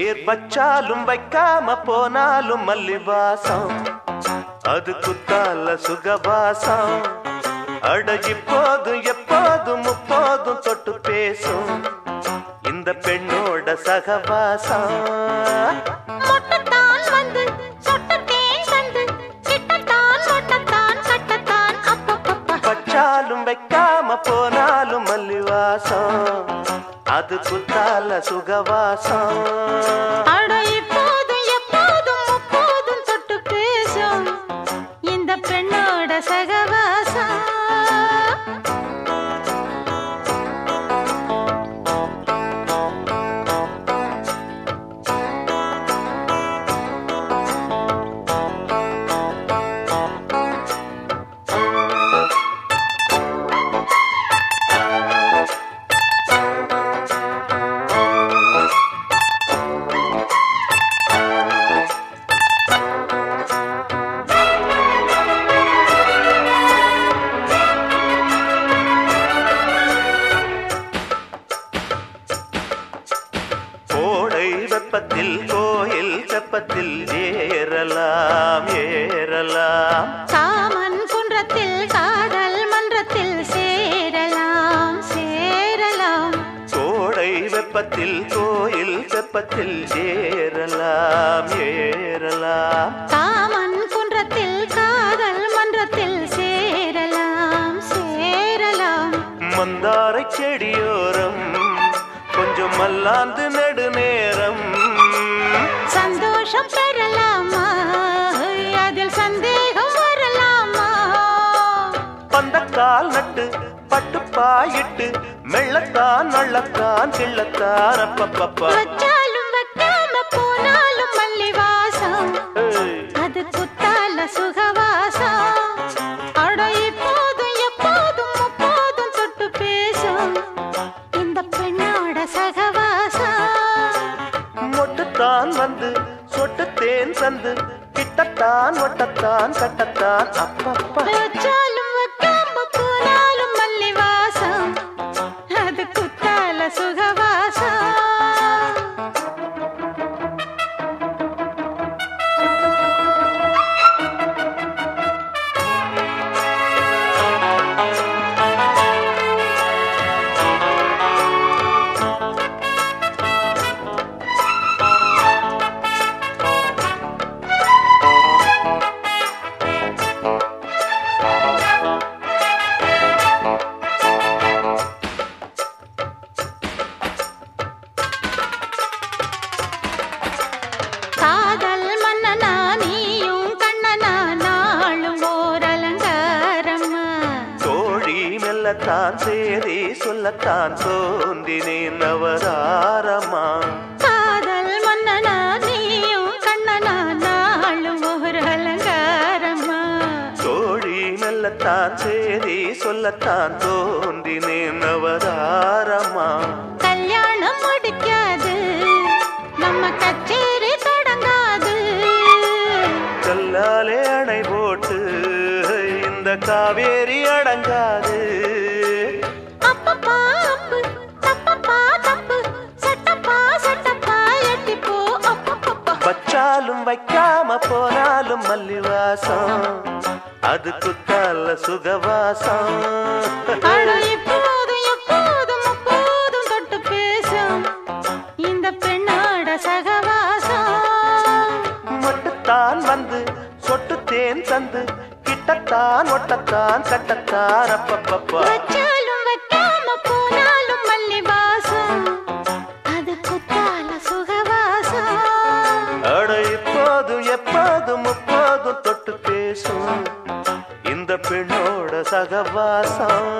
பேர் வச்சாலும் வைக்காம போனாலும் மல்லிவாசம். அது குத்தால சுகவாசம். அட இப்போதும் எப்போதும் முப்போதும் தொட்டு பேசும். இந்த பெண்ணோட சகவாசம். குத்தால வெப்பத்தில் கோயில் வெப்பத்தில் ஏறலாம் ஏறலாம். காமன் குன்றத்தில் காதல் மன்றத்தில் சேரலாம் சேரலாம். கோடை வெப்பத்தில் கோயில் வெப்பத்தில் ஏறலாம் ஏறலாம். காமன் குன்றத்தில் காதல் மன்றத்தில் சேரலாம் சேரலாம். மந்தாரை செடியோரம் கொஞ்சம் மல்லாந்து நெடுநேரம் சந்தோஷம் பெறலாமா அதில் சந்தேகம் வரலாமா? பந்தக்கால் நட்டு பட்டுப்பாயிட்டு மெள்ளத்தான் நள்ளத்தான் கிள்ளத்தான் அப்பப்பப்பா. வச்சாலும் வைக்காம போனாலும் மல்லி வாசம். அது குத்தால சுகவாசம் அட இப்போதும் எப்போதும் முப்போதும் தொட்டு பேசும். இந்த பெண்ணோட சகவாசம். மொட்டுத்தான் வந்து தேன் சந்து கிட்டத்தான் ஒட்டத்தான் கட்டத்தான் அப்பப்பா. மெல்லத்தான் சேரி சொல்லத்தான் தோன்றினேன் நவதாரமா. காதல் மன்னனா நீயும் கண்ணனா நாளும் ஓர் அலங்காரம்மா தோழி மெல்லத்தான் சேரி சொல்லத்தான் தோன்றினேன் நவதாரமா. கல்யாணம் முடிக்காது நம்ம கச்சேரி தொடங்காது. கல்லாலே அணை போட்டு இந்த காவேரி அடங்காது. வச்சாலும் வைக்காம போனாலும் மல்லிவாசம். அது குத்தால சுகவாசம். சகவாசம். மொட்டுத்தான் வந்து சொட்டு தேன் தந்து கிட்டத்தான் ஒட்டத்தான் கட்டத்தான் அப்பப்பப்பா. வச்சாலும் வைக்காம போனாலும் மல்லி வாசம் அது குத்தால சுகவாசம். அட இப்போதும் எப்போதும் முப்போதும் தொட்டு பேசும். இந்த பெண்ணோட சகவாசம்.